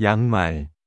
양말